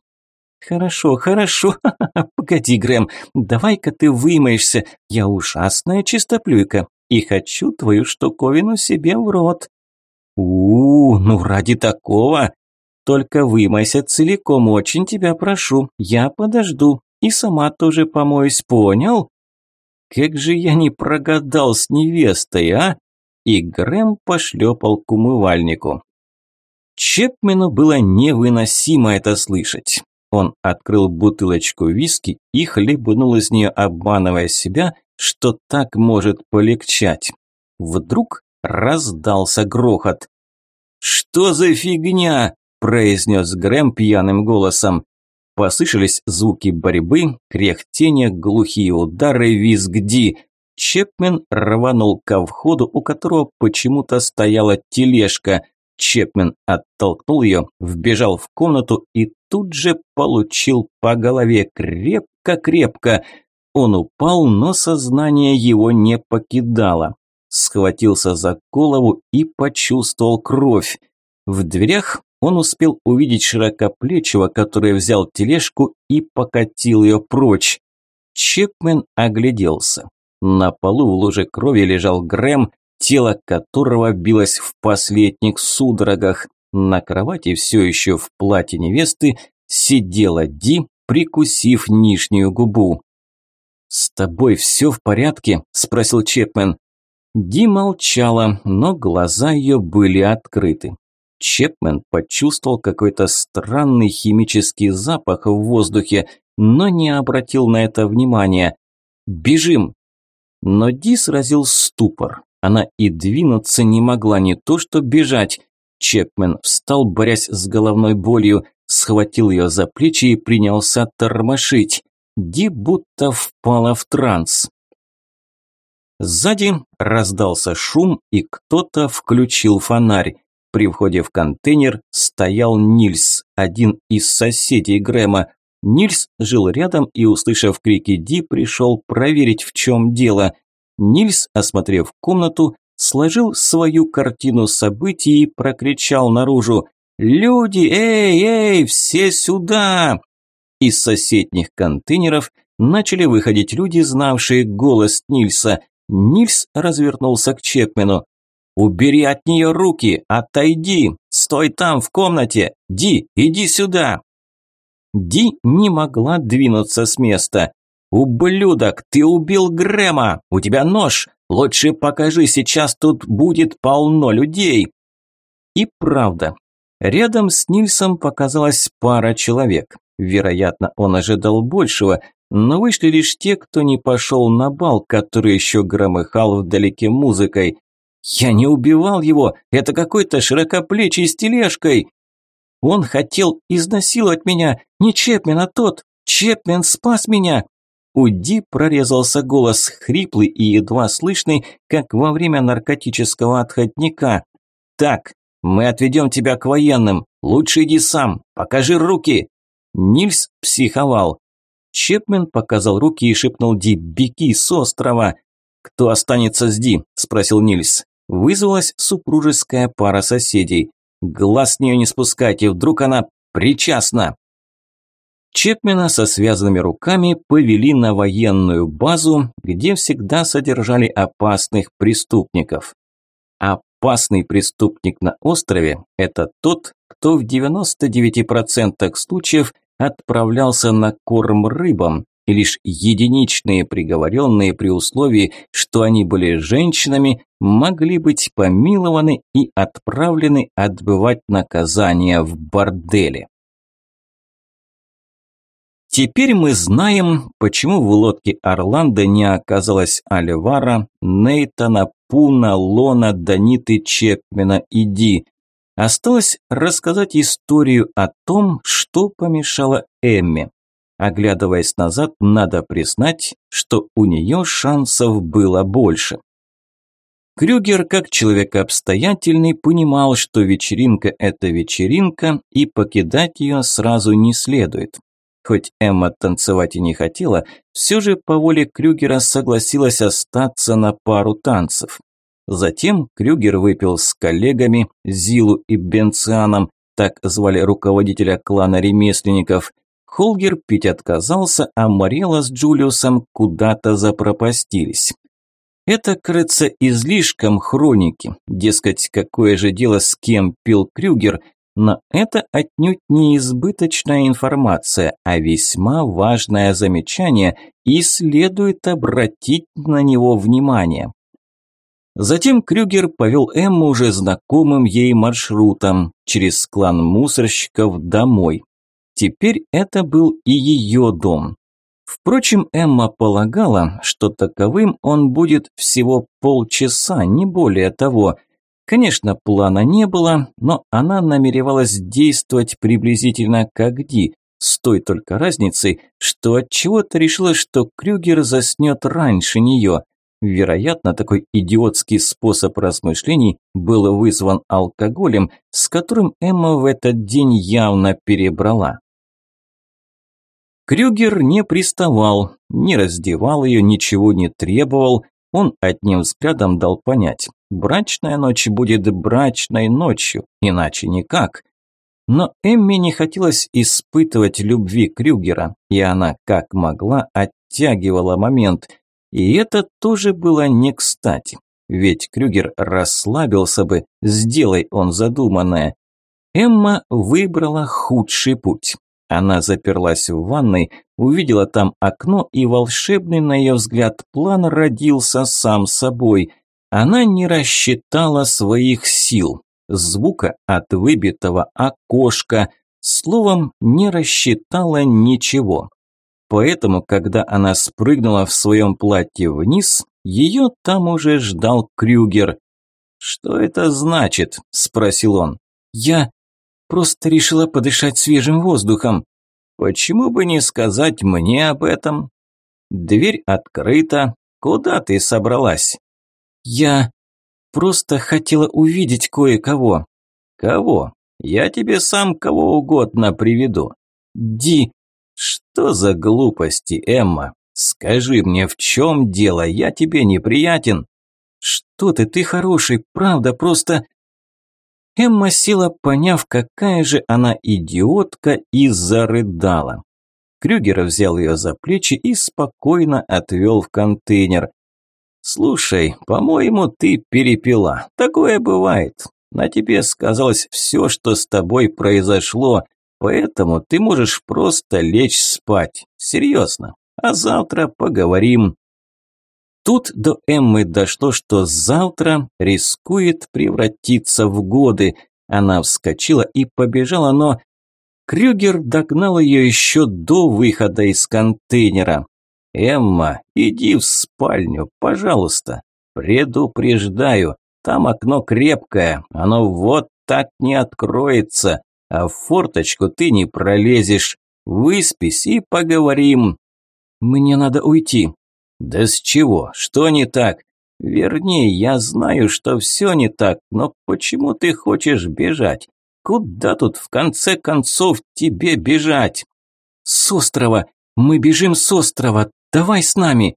Speaker 1: «Хорошо, хорошо, погоди, Грэм, давай-ка ты вымоешься, я ужасная чистоплюйка и хочу твою штуковину себе в рот». у, -у ну ради такого. Только вымойся целиком, очень тебя прошу. Я подожду. И сама тоже помоюсь, понял? Как же я не прогадал с невестой, а? И Грэм пошлепал к умывальнику. Чепмену было невыносимо это слышать. Он открыл бутылочку виски и хлебнул из нее, обманывая себя, что так может полегчать. Вдруг раздался грохот. «Что за фигня?» – произнес Грэм пьяным голосом. Послышались звуки борьбы, кряхтения, глухие удары, визг Ди. Чепмен рванул ко входу, у которого почему-то стояла тележка. Чепмен оттолкнул ее, вбежал в комнату и тут же получил по голове крепко-крепко. Он упал, но сознание его не покидало. Схватился за голову и почувствовал кровь. В дверях он успел увидеть широкоплечего, который взял тележку и покатил ее прочь. Чепмен огляделся. На полу в луже крови лежал Грэм, тело которого билось в последних судорогах. На кровати все еще в платье невесты сидела Ди, прикусив нижнюю губу. «С тобой все в порядке?» – спросил Чепмен. Ди молчала, но глаза ее были открыты. Чепмен почувствовал какой-то странный химический запах в воздухе, но не обратил на это внимания. «Бежим!» Но Ди сразил ступор. Она и двинуться не могла, не то что бежать. Чепмен встал, борясь с головной болью, схватил ее за плечи и принялся тормошить. Ди будто впала в транс. Сзади раздался шум, и кто-то включил фонарь. При входе в контейнер стоял Нильс, один из соседей Грэма. Нильс жил рядом и, услышав крики Ди, пришел проверить, в чем дело. Нильс, осмотрев комнату, сложил свою картину событий и прокричал наружу «Люди, эй, эй, все сюда!» Из соседних контейнеров начали выходить люди, знавшие голос Нильса. Нильс развернулся к Чепмену. «Убери от нее руки! Отойди! Стой там, в комнате! Ди, иди сюда!» Ди не могла двинуться с места. «Ублюдок, ты убил Грэма! У тебя нож! Лучше покажи, сейчас тут будет полно людей!» И правда, рядом с Нильсом показалась пара человек. Вероятно, он ожидал большего, но вышли лишь те, кто не пошел на бал, который еще громыхал вдалеке музыкой. «Я не убивал его, это какой-то широкоплечий с тележкой!» «Он хотел изнасиловать меня, не Чепмен, а тот! Чепмен спас меня!» У Ди прорезался голос, хриплый и едва слышный, как во время наркотического отходника. «Так, мы отведем тебя к военным. Лучше иди сам. Покажи руки!» Нильс психовал. Чепмен показал руки и шепнул Ди «Беги с острова!» «Кто останется с Ди?» – спросил Нильс. Вызвалась супружеская пара соседей. «Глаз с нее не спускайте, вдруг она причастна!» Чепмена со связанными руками повели на военную базу, где всегда содержали опасных преступников. Опасный преступник на острове – это тот, кто в 99% случаев отправлялся на корм рыбам, лишь единичные приговоренные при условии, что они были женщинами, могли быть помилованы и отправлены отбывать наказание в борделе. Теперь мы знаем, почему в лодке Орландо не оказалось Альвара, Нейтана, Пуна, Лона, Даниты, Чепмена и Ди. Осталось рассказать историю о том, что помешало Эмме. Оглядываясь назад, надо признать, что у нее шансов было больше. Крюгер, как человек обстоятельный, понимал, что вечеринка – это вечеринка, и покидать ее сразу не следует. Хоть Эмма танцевать и не хотела, все же по воле Крюгера согласилась остаться на пару танцев. Затем Крюгер выпил с коллегами Зилу и Бенцианом, так звали руководителя клана ремесленников. Холгер пить отказался, а Марела с Джулиусом куда-то запропастились. Это, кажется, излишком хроники, дескать, какое же дело с кем пил Крюгер, но это отнюдь не избыточная информация, а весьма важное замечание, и следует обратить на него внимание. Затем Крюгер повел Эмму уже знакомым ей маршрутом, через клан мусорщиков домой. Теперь это был и ее дом. Впрочем, Эмма полагала, что таковым он будет всего полчаса, не более того. Конечно, плана не было, но она намеревалась действовать приблизительно как Ди, с той только разницей, что от чего то решила, что Крюгер заснет раньше нее. Вероятно, такой идиотский способ размышлений был вызван алкоголем, с которым Эмма в этот день явно перебрала. Крюгер не приставал, не раздевал ее, ничего не требовал, он одним взглядом дал понять, брачная ночь будет брачной ночью, иначе никак. Но Эмме не хотелось испытывать любви Крюгера, и она как могла оттягивала момент – и это тоже было не кстати, ведь Крюгер расслабился бы, сделай он задуманное. Эмма выбрала худший путь. Она заперлась в ванной, увидела там окно, и волшебный, на ее взгляд, план родился сам собой. Она не рассчитала своих сил, звука от выбитого окошка, словом, не рассчитала ничего. Поэтому, когда она спрыгнула в своем платье вниз, ее там уже ждал Крюгер. «Что это значит?» – спросил он. «Я просто решила подышать свежим воздухом». «Почему бы не сказать мне об этом?» «Дверь открыта. Куда ты собралась?» «Я просто хотела увидеть кое-кого». «Кого? Я тебе сам кого угодно приведу». «Ди, «Что за глупости, Эмма? Скажи мне, в чем дело? Я тебе неприятен». «Что ты, ты хороший, правда, просто...» Эмма села, поняв, какая же она идиотка, и зарыдала. Крюгер взял ее за плечи и спокойно отвел в контейнер. «Слушай, по-моему, ты перепила. Такое бывает. На тебе сказалось все, что с тобой произошло, Поэтому ты можешь просто лечь спать. Серьезно. А завтра поговорим. Тут до Эммы дошло, что завтра рискует превратиться в годы. Она вскочила и побежала, но... Крюгер догнал ее еще до выхода из контейнера. «Эмма, иди в спальню, пожалуйста. Предупреждаю, там окно крепкое, оно вот так не откроется а в форточку ты не пролезешь. Выспись и поговорим. Мне надо уйти. Да с чего? Что не так? Вернее, я знаю, что все не так, но почему ты хочешь бежать? Куда тут в конце концов тебе бежать? С острова. Мы бежим с острова. Давай с нами.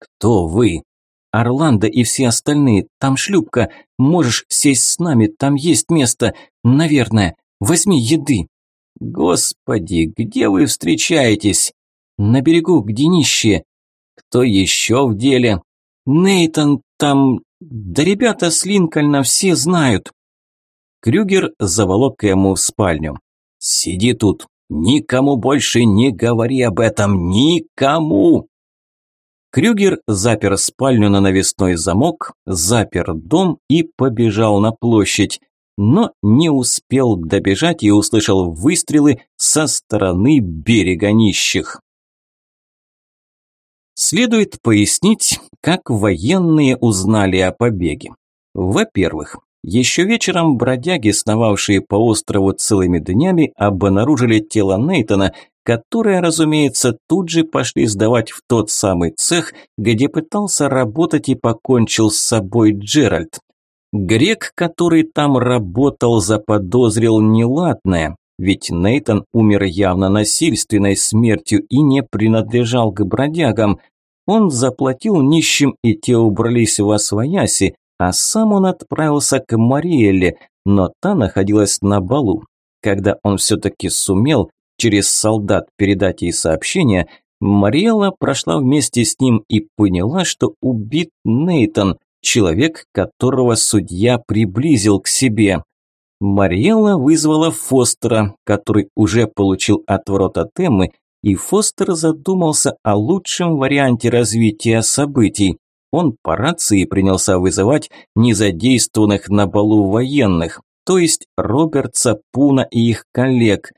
Speaker 1: Кто вы? Орландо и все остальные. Там шлюпка. Можешь сесть с нами, там есть место. Наверное. Возьми еды». «Господи, где вы встречаетесь?» «На берегу, где нищие». «Кто еще в деле?» «Нейтан там... Да ребята с Линкольна все знают». Крюгер заволок ему в спальню. «Сиди тут, никому больше не говори об этом, никому!» Крюгер запер спальню на навесной замок, запер дом и побежал на площадь но не успел добежать и услышал выстрелы со стороны берега нищих. Следует пояснить, как военные узнали о побеге. Во-первых, еще вечером бродяги, сновавшие по острову целыми днями, обнаружили тело Нейтона, которое, разумеется, тут же пошли сдавать в тот самый цех, где пытался работать и покончил с собой Джеральд. Грек, который там работал, заподозрил неладное, ведь Нейтон умер явно насильственной смертью и не принадлежал к бродягам. Он заплатил нищим, и те убрались в Освояси, а сам он отправился к Мариэле, но та находилась на балу. Когда он все-таки сумел через солдат передать ей сообщение, Мариэла прошла вместе с ним и поняла, что убит Нейтон, человек, которого судья приблизил к себе. Мариэла вызвала Фостера, который уже получил отворот от Эммы, и Фостер задумался о лучшем варианте развития событий. Он по рации принялся вызывать незадействованных на балу военных, то есть Робертса, Пуна и их коллег.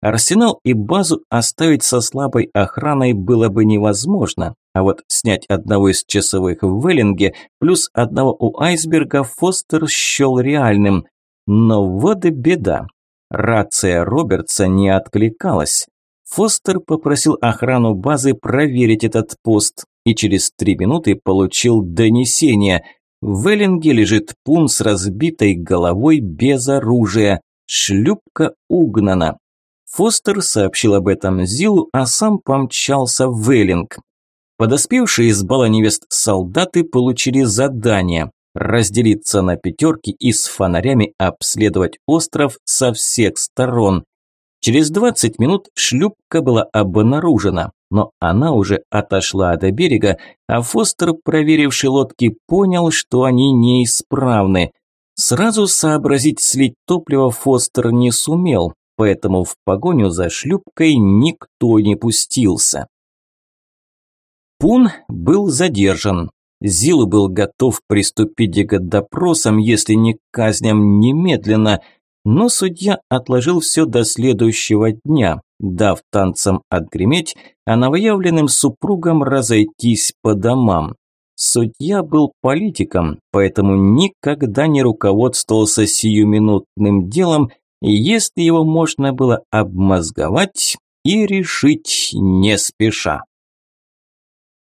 Speaker 1: Арсенал и базу оставить со слабой охраной было бы невозможно, а вот снять одного из часовых в Веллинге плюс одного у айсберга Фостер счел реальным. Но вот и беда. Рация Робертса не откликалась. Фостер попросил охрану базы проверить этот пост и через три минуты получил донесение. В Эллинге лежит пун с разбитой головой без оружия. Шлюпка угнана. Фостер сообщил об этом Зилу, а сам помчался в Эллинг. Подоспевшие из бала невест солдаты получили задание разделиться на пятерки и с фонарями обследовать остров со всех сторон. Через 20 минут шлюпка была обнаружена, но она уже отошла до берега, а Фостер, проверивший лодки, понял, что они неисправны. Сразу сообразить слить топливо Фостер не сумел, поэтому в погоню за шлюпкой никто не пустился. Пун был задержан. Зил был готов приступить к допросам, если не к казням немедленно – но судья отложил все до следующего дня, дав танцам отгреметь, а новоявленным супругам разойтись по домам. Судья был политиком, поэтому никогда не руководствовался сиюминутным делом, если его можно было обмозговать и решить не спеша.